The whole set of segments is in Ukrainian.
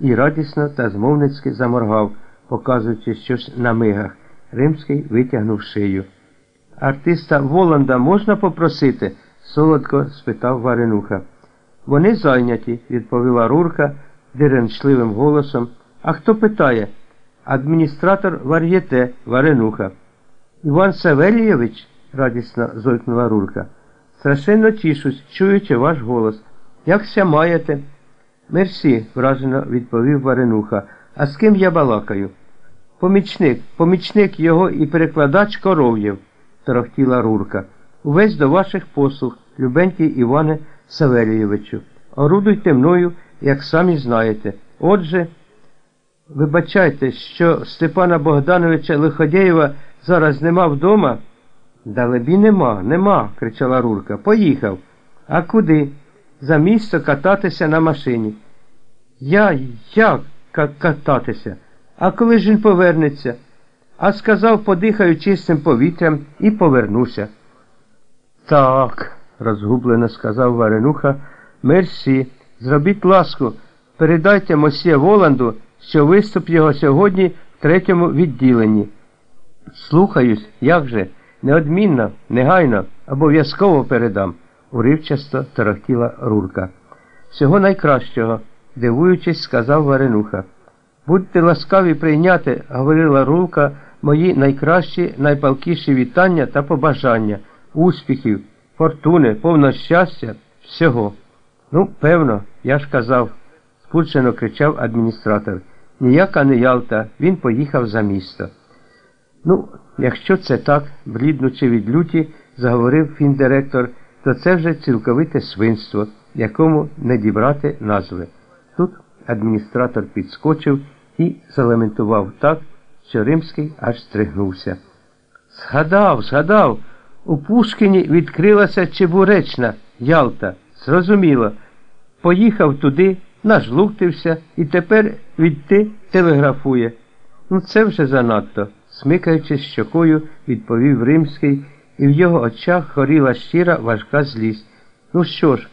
і радісно та змовницьки заморгав, показуючи щось на мигах. Римський витягнув шию. Артиста Воланда можна попросити? солодко спитав Варенуха. Вони зайняті, відповіла Рурка диренчливим голосом. А хто питає? Адміністратор вар'єте Варенуха. Іван Савельєвич, радісно зойкнула Рурка. Страшенно тішусь, чуючи ваш голос. Якся маєте? Мерсі, вражено відповів Варенуха. А з ким я балакаю? Помічник, помічник його і перекладач коров'єв, торохтіла Рурка. Увесь до ваших послуг, любенький Іване Савельєвичу. Орудуйте мною, як самі знаєте. Отже, вибачайте, що Степана Богдановича Лиходєєва зараз нема вдома. Далебі нема, нема, кричала Рурка. Поїхав. А куди? За місто кататися на машині. Я як кататися? А коли ж він повернеться? А сказав, подихаю чистим повітрям і повернуся. Так, розгублено сказав Варенуха, мерсі, зробіть ласку, передайте мосьє Воланду, що виступ його сьогодні в третьому відділенні. Слухаюсь, як же, неодмінно, негайно, обов'язково передам, уривчасто торохтіла Рурка. Всього найкращого, дивуючись, сказав Варенуха. Будьте ласкаві прийняти, говорила Рулка, мої найкращі, найпалкіші вітання та побажання, успіхів, фортуни, повного щастя, всього. Ну, певно, я ж казав, спучено кричав адміністратор. Ніяка не Ялта, він поїхав за місто. Ну, якщо це так, бліднучи від люті, заговорив фіндиректор, то це вже цілковите свинство, якому не дібрати назви. Тут адміністратор підскочив і залементував так, що Римський аж стригнувся. Згадав, згадав, у Пушкіні відкрилася Чебуречна, Ялта. Зрозуміло. Поїхав туди, нажлуктився і тепер відти телеграфує. Ну, це вже занадто, смикаючись щокою, відповів Римський, і в його очах горіла щира важка злість. Ну що ж,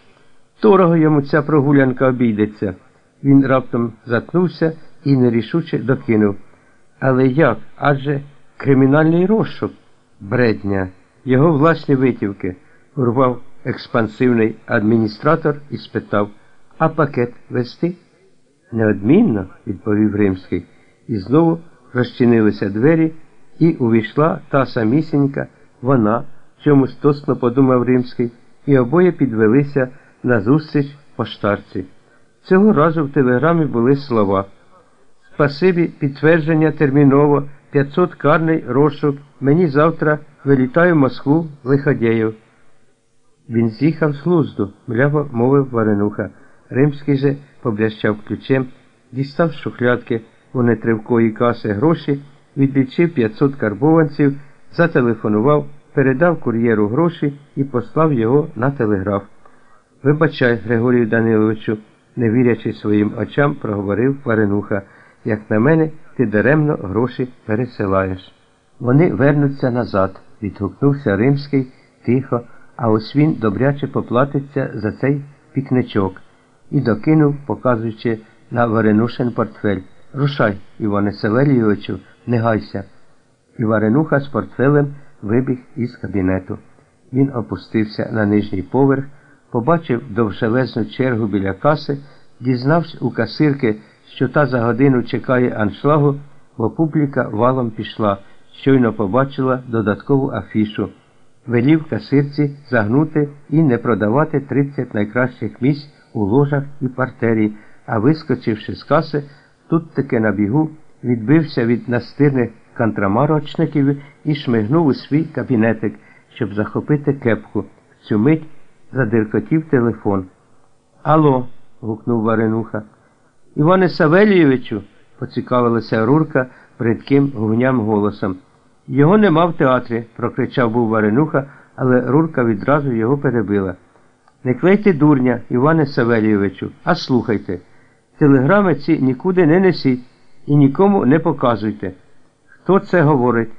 дорого йому ця прогулянка обійдеться. Він раптом заткнувся і нерішуче докинув. Але як? Адже кримінальний розшук, бредня, його власні витівки, урвав експансивний адміністратор і спитав, а пакет вести? Неодмінно, відповів Римський, і знову розчинилися двері, і увійшла та самісінька, вона, чомусь тосно подумав Римський, і обоє підвелися на зустріч поштарці. Цього разу в телеграмі були слова. Спасибі, підтвердження терміново, 500 карний розшук, мені завтра вилітаю в Москву лиходєю. Він з'їхав з глузду, мляво мовив Варенуха. Римський же поблящав ключем, дістав шухлядки у нетривкої каси гроші, відлічив 500 карбованців, зателефонував, передав кур'єру гроші і послав його на телеграф. Вибачай, Григорію Даниловичу, не вірячи своїм очам, проговорив Варенуха. Як на мене, ти даремно гроші пересилаєш. Вони вернуться назад, відгукнувся Римський тихо, а ось він добряче поплатиться за цей пікничок і докинув, показуючи на Варенушин портфель. Рушай, Іване Савельйовичу, не гайся. І Варенуха з портфелем вибіг із кабінету. Він опустився на нижній поверх, побачив довжелезну чергу біля каси, дізнався у касирки, що та за годину чекає аншлагу, бо публіка валом пішла, щойно побачила додаткову афішу. Велів касирці загнути і не продавати 30 найкращих місць у ложах і партері, а вискочивши з каси, тут таки на бігу відбився від настирних контрамарочників і шмигнув у свій кабінетик, щоб захопити кепку. В цю мить задиркотів телефон. Алло. гукнув Варенуха. Іване Савельєвичу, поцікавилася Рурка бридким гуням голосом. Його нема в театрі, прокричав був Варенуха, але Рурка відразу його перебила. Не клейте дурня, Іване Савельєвичу, а слухайте. Телеграми ці нікуди не несіть і нікому не показуйте. Хто це говорить?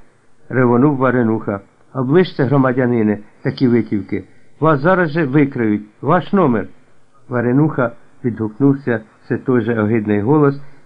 ревонув Варенуха. Оближте, громадянине, такі витівки. Вас зараз же викриють. Ваш номер. Варенуха відгукнувся Це той же огидний голос